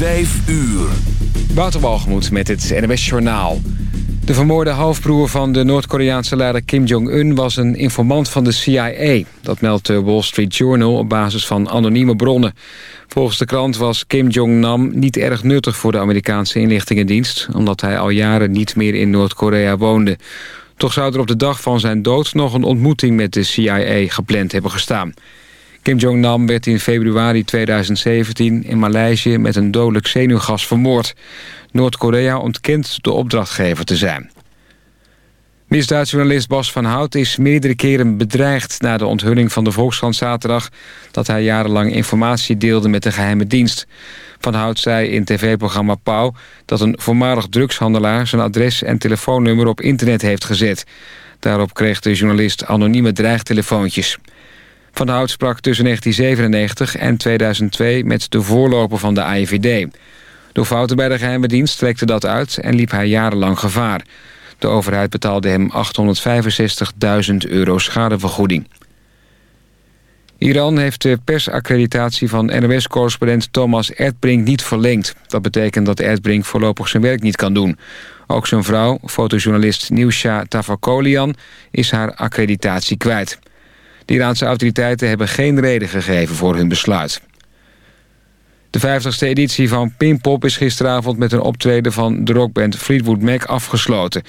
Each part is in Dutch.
Vijf uur. Wouter met het NWS Journaal. De vermoorde halfbroer van de Noord-Koreaanse leider Kim Jong-un... was een informant van de CIA. Dat meldt de Wall Street Journal op basis van anonieme bronnen. Volgens de krant was Kim Jong-nam niet erg nuttig... voor de Amerikaanse inlichtingendienst... omdat hij al jaren niet meer in Noord-Korea woonde. Toch zou er op de dag van zijn dood... nog een ontmoeting met de CIA gepland hebben gestaan. Kim Jong-nam werd in februari 2017 in Maleisië met een dodelijk zenuwgas vermoord. Noord-Korea ontkent de opdrachtgever te zijn. Misdaadjournalist Bas van Hout is meerdere keren bedreigd... na de onthulling van de Volkskrant zaterdag... dat hij jarenlang informatie deelde met de geheime dienst. Van Hout zei in tv-programma Pauw... dat een voormalig drugshandelaar zijn adres en telefoonnummer op internet heeft gezet. Daarop kreeg de journalist anonieme dreigtelefoontjes. Van Hout sprak tussen 1997 en 2002 met de voorloper van de AIVD. Door fouten bij de geheime dienst trekte dat uit en liep hij jarenlang gevaar. De overheid betaalde hem 865.000 euro schadevergoeding. Iran heeft de persaccreditatie van NOS-correspondent Thomas Erdbrink niet verlengd. Dat betekent dat Erdbrink voorlopig zijn werk niet kan doen. Ook zijn vrouw, fotojournalist Nieuwsha Tavakolian, is haar accreditatie kwijt. De Iraanse autoriteiten hebben geen reden gegeven voor hun besluit. De 50ste editie van Pimpop is gisteravond met een optreden van de rockband Fleetwood Mac afgesloten.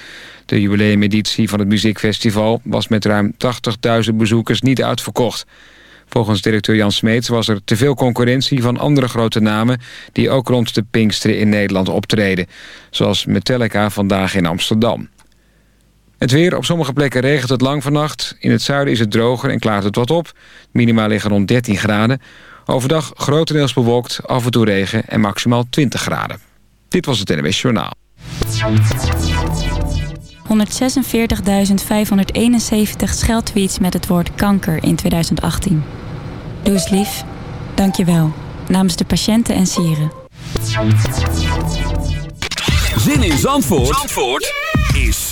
De jubileumeditie van het muziekfestival was met ruim 80.000 bezoekers niet uitverkocht. Volgens directeur Jan Smeets was er te veel concurrentie van andere grote namen... die ook rond de Pinksteren in Nederland optreden. Zoals Metallica vandaag in Amsterdam. Het weer, op sommige plekken regent het lang vannacht. In het zuiden is het droger en klaart het wat op. Minima liggen rond 13 graden. Overdag grotendeels bewolkt, af en toe regen en maximaal 20 graden. Dit was het NWS Journaal. 146.571 scheldtweets met het woord kanker in 2018. Doe eens lief. Dank je wel. Namens de patiënten en sieren. Zin in Zandvoort, Zandvoort? is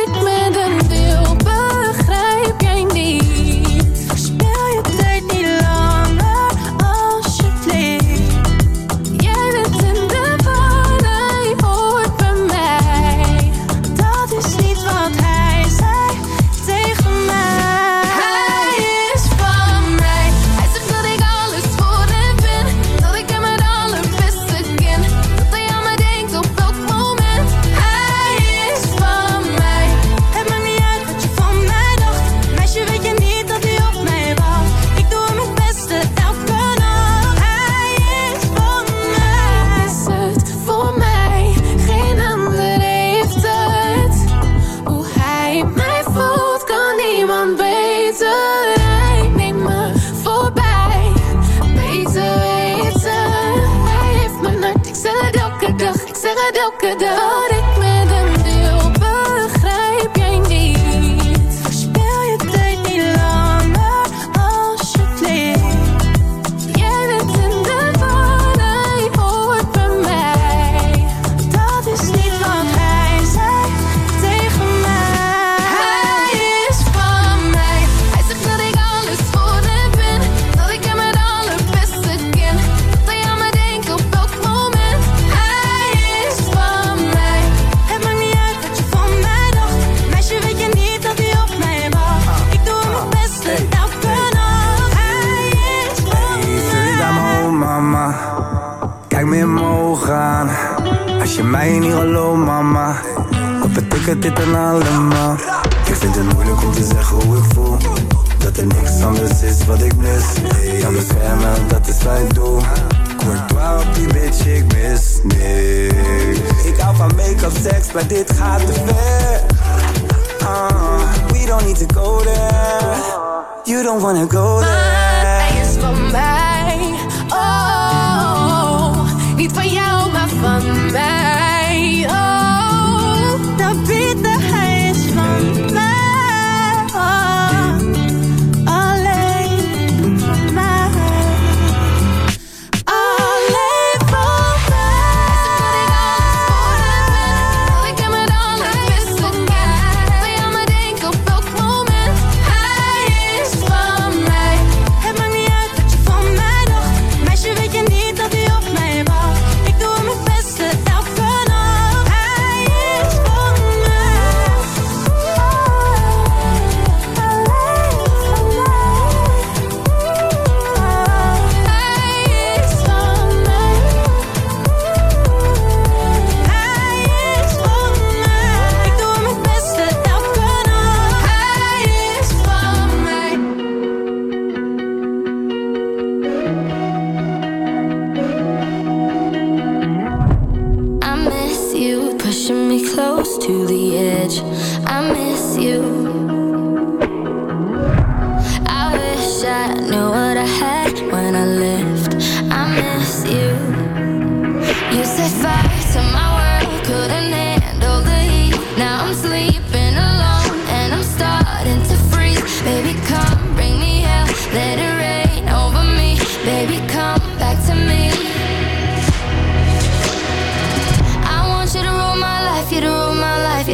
Het maakt niet anders is wat ik mis. Hey, Kan beschermen, dat is mijn doel. Courtois op die bitch, ik mis niks. Ik hou van make-up, seks, maar dit gaat te ver. Uh, We don't need to go there. You don't wanna go there. Maar is van mij.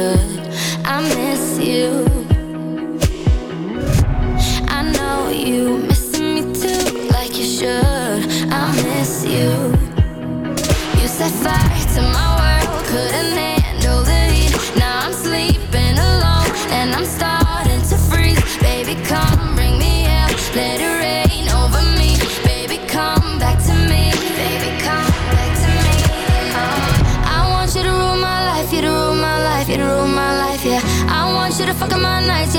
I miss you. I know you me too, like you should. I miss you. You set fire to my world, couldn't it?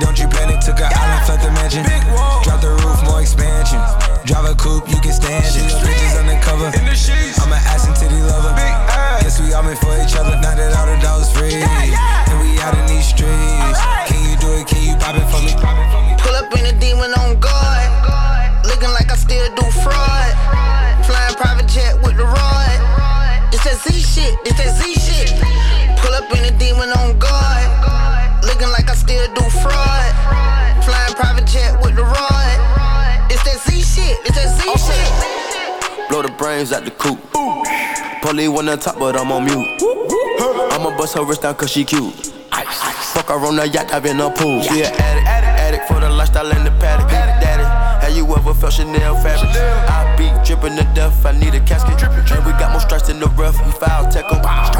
don't you panic. Took an island, left the mansion. Drop the Blow the the coop. Polly wanna talk, but I'm on mute. I'ma bust her wrist down cause she cute. Fuck her on the yacht, I've been a pool. She an addict, addict, addict for the lifestyle and the paddock. Daddy, have you ever felt Chanel fabric? I be dripping to death, I need a casket. And we got more strikes in the rough, we foul tech 'em.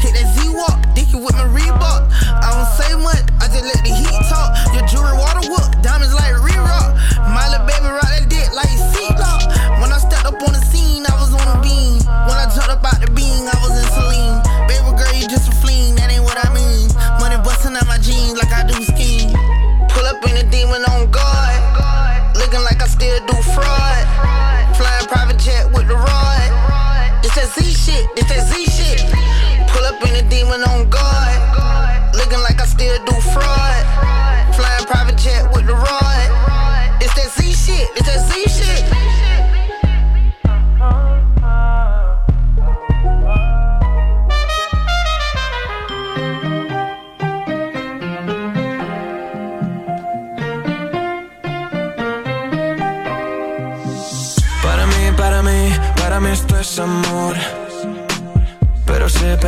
Dicky with my Reebok. I don't say much, I just let the heat talk.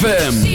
ZFM.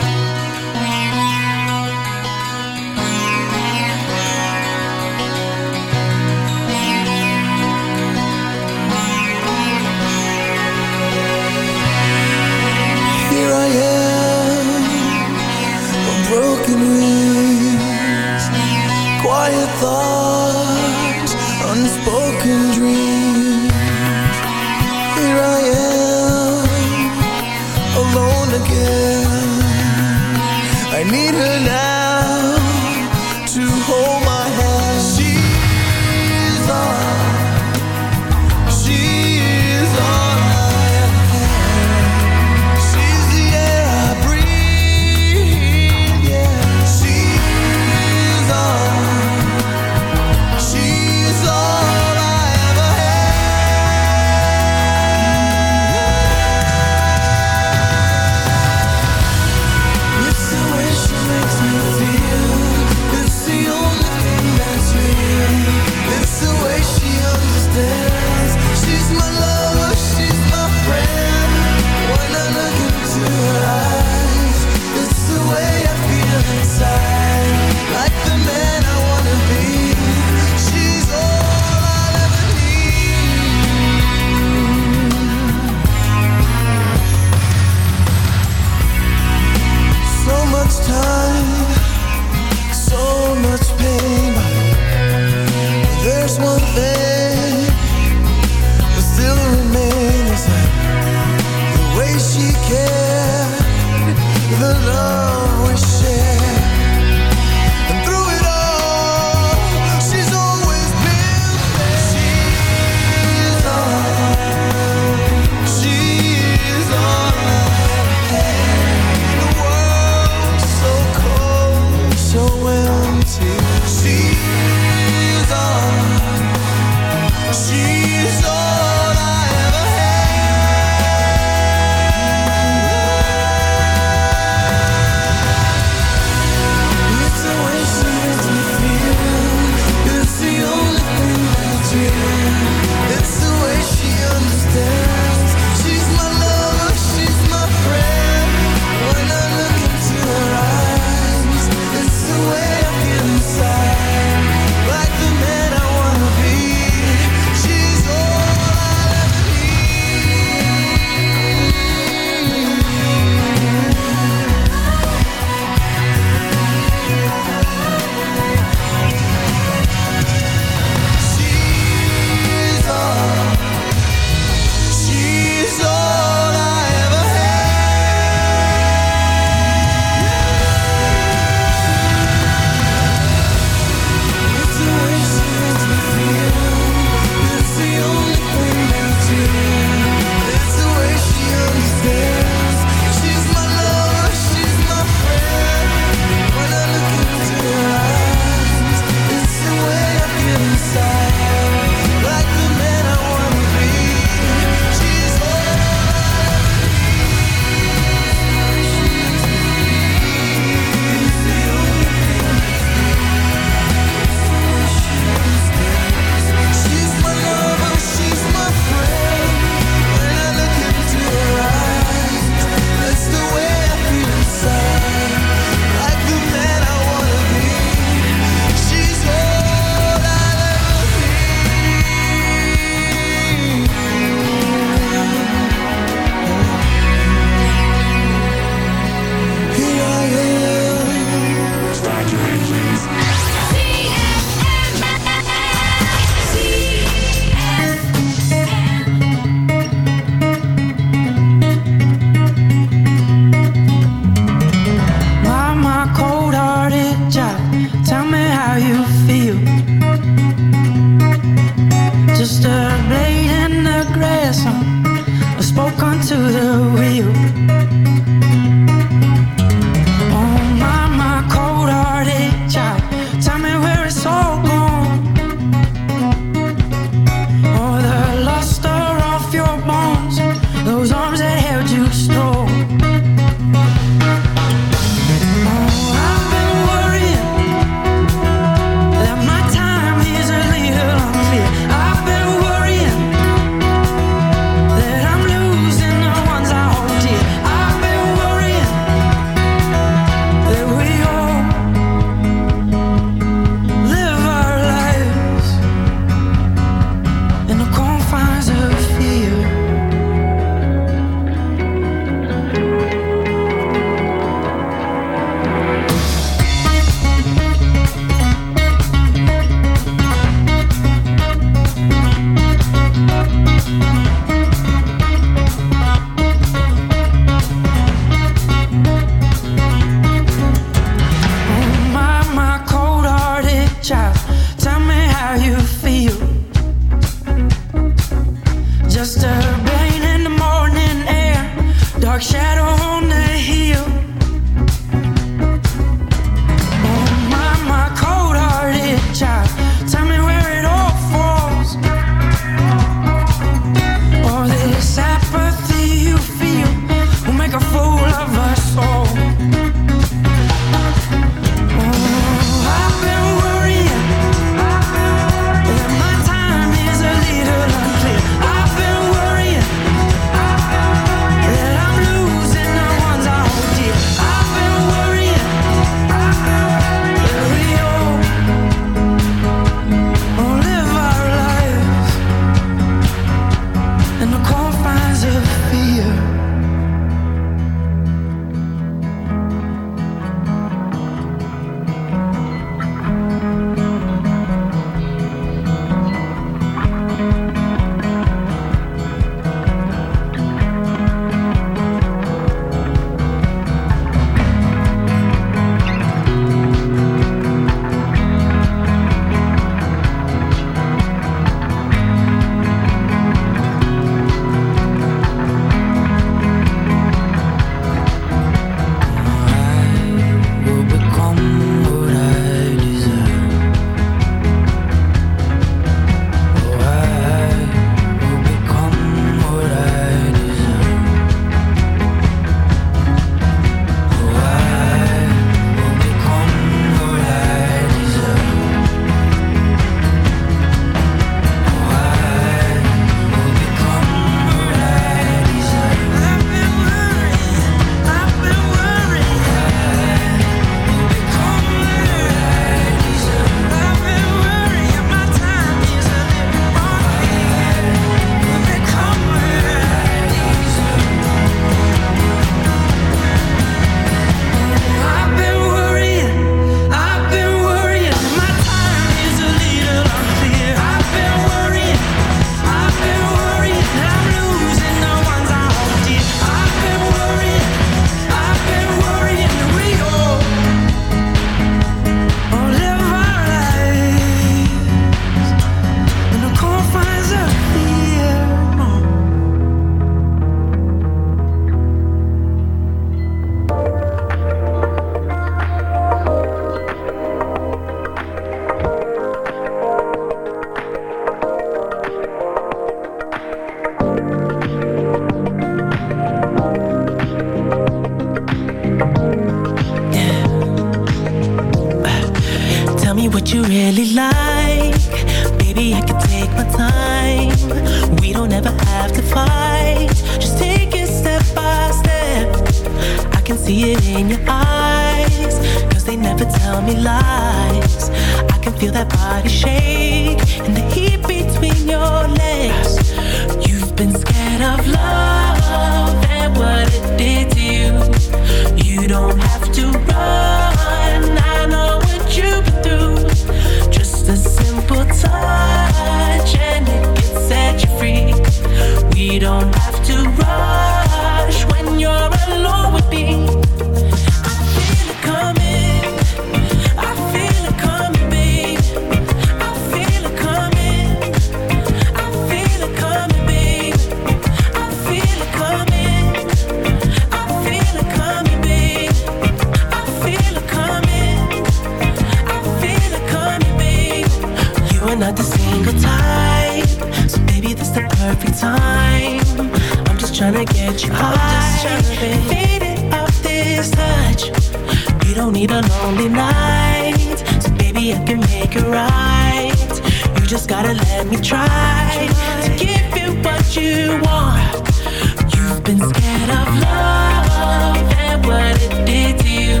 scared of love and what it did to you.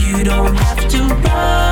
You don't have to run.